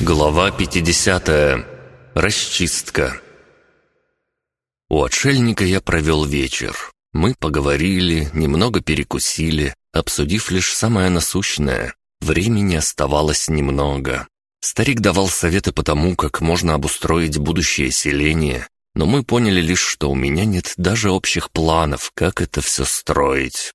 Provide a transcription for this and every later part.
Глава 50. Расчистка. У отшельника я провел вечер. Мы поговорили, немного перекусили, обсудив лишь самое насущное. Времени оставалось немного. Старик давал советы по тому, как можно обустроить будущее селение, но мы поняли лишь, что у меня нет даже общих планов, как это все строить.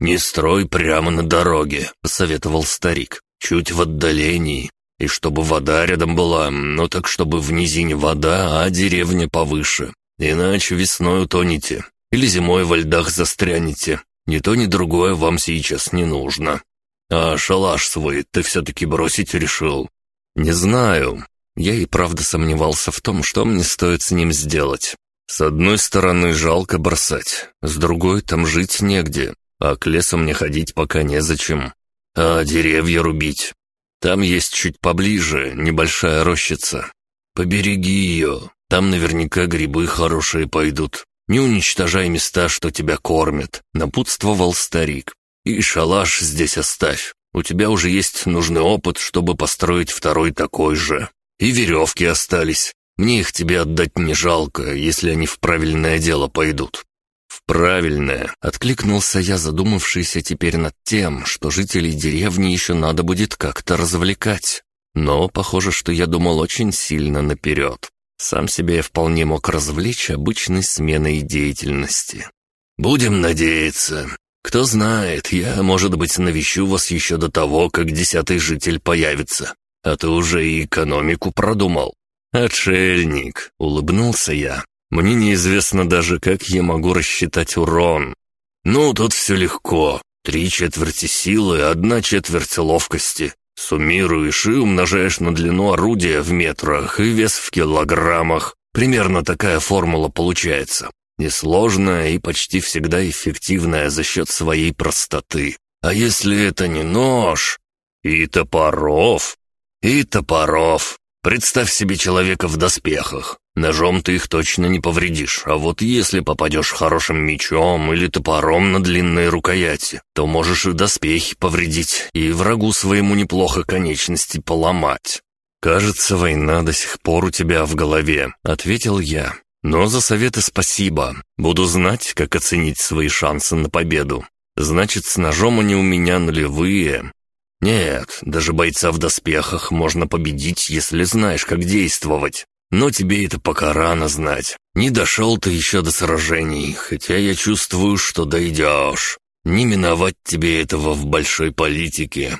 «Не строй прямо на дороге», — посоветовал старик, — «чуть в отдалении, и чтобы вода рядом была, ну так чтобы в низине вода, а деревня повыше. Иначе весной утонете. Или зимой во льдах застрянете. Ни то, ни другое вам сейчас не нужно. А шалаш свой ты все-таки бросить решил?» «Не знаю». Я и правда сомневался в том, что мне стоит с ним сделать. С одной стороны, жалко бросать, с другой, там жить негде, а к лесу мне ходить пока незачем. А деревья рубить там есть чуть поближе небольшая рощица. Побереги ее, там наверняка грибы хорошие пойдут. Не уничтожай места, что тебя кормят», — напутствовал старик. «И шалаш здесь оставь. У тебя уже есть нужный опыт, чтобы построить второй такой же. И веревки остались. Мне их тебе отдать не жалко, если они в правильное дело пойдут. «Правильное», — откликнулся я, задумавшийся теперь над тем, что жителей деревни еще надо будет как-то развлекать. Но похоже, что я думал очень сильно наперед. Сам себя я вполне мог развлечь обычной сменой деятельности. «Будем надеяться. Кто знает, я, может быть, навещу вас еще до того, как десятый житель появится. А ты уже и экономику продумал». «Отшельник», — улыбнулся я. Мне неизвестно даже, как я могу рассчитать урон. Ну, тут все легко. Три четверти силы, одна четверть ловкости. Суммируешь и умножаешь на длину орудия в метрах и вес в килограммах. Примерно такая формула получается. Несложная и почти всегда эффективная за счет своей простоты. А если это не нож? И топоров. И топоров. Представь себе человека в доспехах. Ножом ты их точно не повредишь, а вот если попадешь хорошим мечом или топором на длинной рукояти, то можешь и доспехи повредить, и врагу своему неплохо конечности поломать. «Кажется, война до сих пор у тебя в голове», — ответил я. «Но за советы спасибо. Буду знать, как оценить свои шансы на победу. Значит, с ножом они у меня нулевые. Нет, даже бойца в доспехах можно победить, если знаешь, как действовать. Но тебе это пока рано знать. Не дошел ты еще до сражений, хотя я чувствую, что дойдешь. Не миновать тебе этого в большой политике.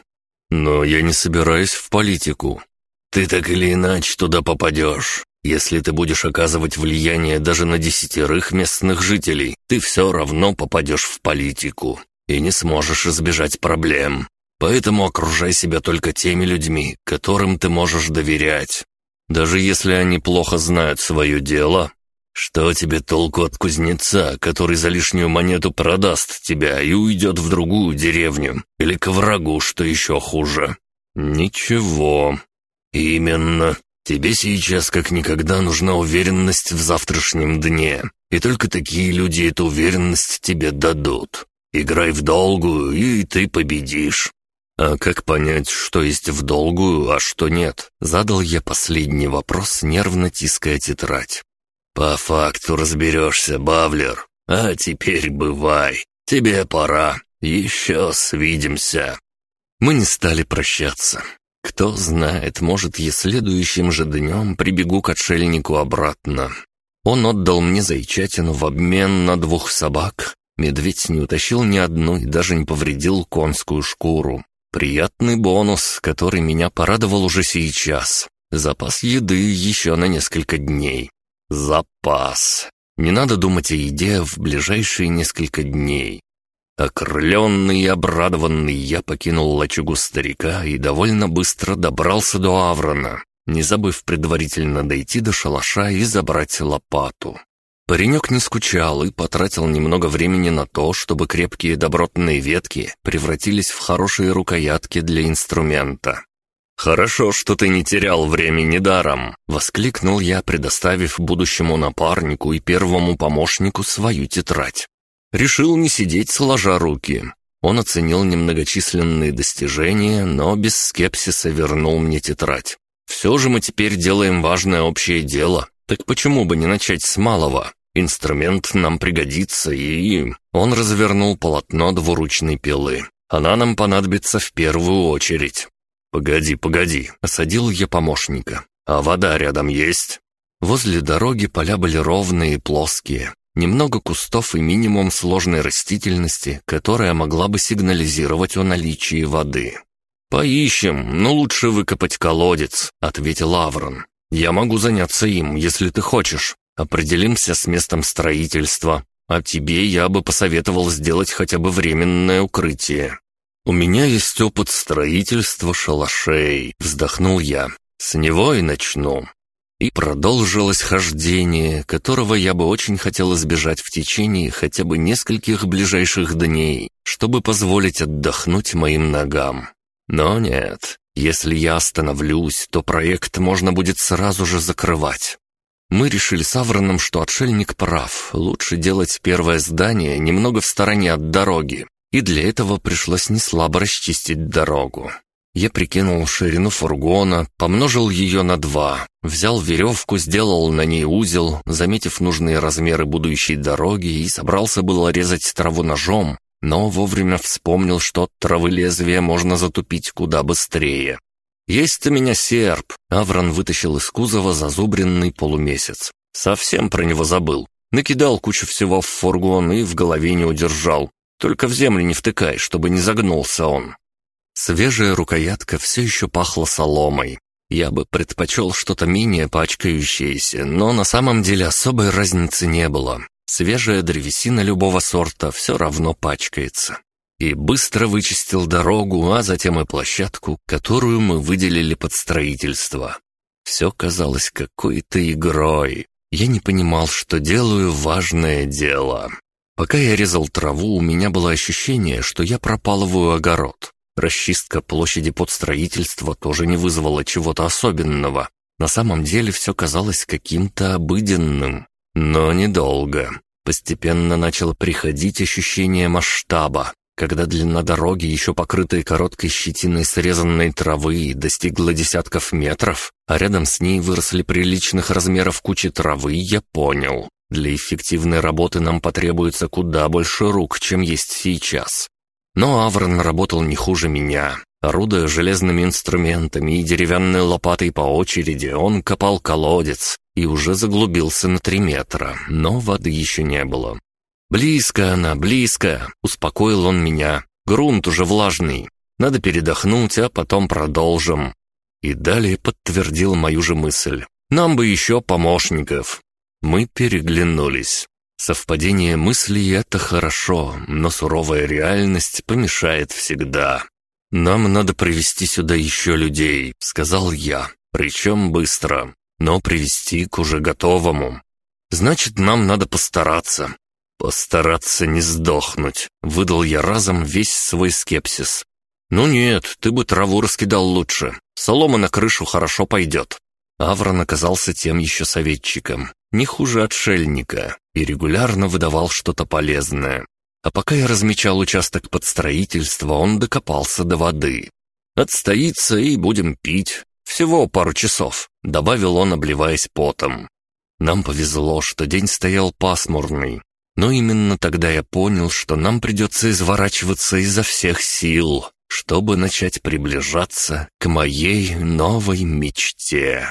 Но я не собираюсь в политику. Ты так или иначе туда попадешь. Если ты будешь оказывать влияние даже на десятерых местных жителей, ты все равно попадешь в политику и не сможешь избежать проблем. Поэтому окружай себя только теми людьми, которым ты можешь доверять. Даже если они плохо знают свое дело, что тебе толку от кузнеца, который за лишнюю монету продаст тебя и уйдет в другую деревню? Или к врагу, что еще хуже? Ничего. Именно. Тебе сейчас как никогда нужна уверенность в завтрашнем дне. И только такие люди эту уверенность тебе дадут. Играй в долгую, и ты победишь. «А как понять, что есть в долгую, а что нет?» Задал я последний вопрос, нервно тиская тетрадь. «По факту разберешься, Бавлер. А теперь бывай. Тебе пора. Еще свидимся». Мы не стали прощаться. Кто знает, может, я следующим же днем прибегу к отшельнику обратно. Он отдал мне зайчатину в обмен на двух собак. Медведь не утащил ни одну и даже не повредил конскую шкуру. Приятный бонус, который меня порадовал уже сейчас. Запас еды еще на несколько дней. Запас. Не надо думать о еде в ближайшие несколько дней. Окрыленный и обрадованный я покинул лачугу старика и довольно быстро добрался до Аврона, не забыв предварительно дойти до шалаша и забрать лопату. Паренек не скучал и потратил немного времени на то, чтобы крепкие добротные ветки превратились в хорошие рукоятки для инструмента. «Хорошо, что ты не терял времени даром!» — воскликнул я, предоставив будущему напарнику и первому помощнику свою тетрадь. Решил не сидеть сложа руки. Он оценил немногочисленные достижения, но без скепсиса вернул мне тетрадь. Все же мы теперь делаем важное общее дело, так почему бы не начать с малого? Инструмент нам пригодится, и...» Он развернул полотно двуручной пилы. «Она нам понадобится в первую очередь». «Погоди, погоди», — осадил я помощника. «А вода рядом есть?» Возле дороги поля были ровные и плоские. Немного кустов и минимум сложной растительности, которая могла бы сигнализировать о наличии воды. «Поищем, но лучше выкопать колодец», — ответил Аврон. «Я могу заняться им, если ты хочешь. Определимся с местом строительства. А тебе я бы посоветовал сделать хотя бы временное укрытие». «У меня есть опыт строительства шалашей», — вздохнул я. «С него и начну. И продолжилось хождение, которого я бы очень хотел избежать в течение хотя бы нескольких ближайших дней, чтобы позволить отдохнуть моим ногам. Но нет, если я остановлюсь, то проект можно будет сразу же закрывать. Мы решили с Авроном, что отшельник прав, лучше делать первое здание немного в стороне от дороги, и для этого пришлось неслабо расчистить дорогу. Я прикинул ширину фургона, помножил ее на два, взял веревку, сделал на ней узел, заметив нужные размеры будущей дороги и собрался было резать траву ножом, но вовремя вспомнил, что от травы лезвия можно затупить куда быстрее. «Есть у меня серп!» Аврон вытащил из кузова зазубренный полумесяц. Совсем про него забыл. Накидал кучу всего в фургон и в голове не удержал. Только в землю не втыкай, чтобы не загнулся он. Свежая рукоятка все еще пахла соломой. Я бы предпочел что-то менее пачкающееся, но на самом деле особой разницы не было. Свежая древесина любого сорта все равно пачкается. И быстро вычистил дорогу, а затем и площадку, которую мы выделили под строительство. Все казалось какой-то игрой. Я не понимал, что делаю важное дело. Пока я резал траву, у меня было ощущение, что я пропалываю огород. Расчистка площади под строительство тоже не вызвала чего-то особенного. На самом деле все казалось каким-то обыденным. Но недолго. Постепенно начало приходить ощущение масштаба, когда длина дороги, еще покрытой короткой щетиной срезанной травы, достигла десятков метров, а рядом с ней выросли приличных размеров кучи травы, я понял. Для эффективной работы нам потребуется куда больше рук, чем есть сейчас. Но Аврон работал не хуже меня. Орудуя железными инструментами и деревянной лопатой по очереди, он копал колодец и уже заглубился на три метра, но воды еще не было. «Близко она, близко!» — успокоил он меня. «Грунт уже влажный. Надо передохнуть, а потом продолжим». И далее подтвердил мою же мысль. «Нам бы еще помощников». Мы переглянулись. Совпадение мыслей — это хорошо, но суровая реальность помешает всегда. «Нам надо привести сюда еще людей», — сказал я, причем быстро, но привести к уже готовому. «Значит, нам надо постараться». «Постараться не сдохнуть», — выдал я разом весь свой скепсис. «Ну нет, ты бы траву раскидал лучше. Солома на крышу хорошо пойдет». Аврон оказался тем еще советчиком, не хуже отшельника, и регулярно выдавал что-то полезное. А пока я размечал участок под строительство, он докопался до воды. «Отстоится и будем пить. Всего пару часов», — добавил он, обливаясь потом. Нам повезло, что день стоял пасмурный. Но именно тогда я понял, что нам придется изворачиваться изо всех сил, чтобы начать приближаться к моей новой мечте.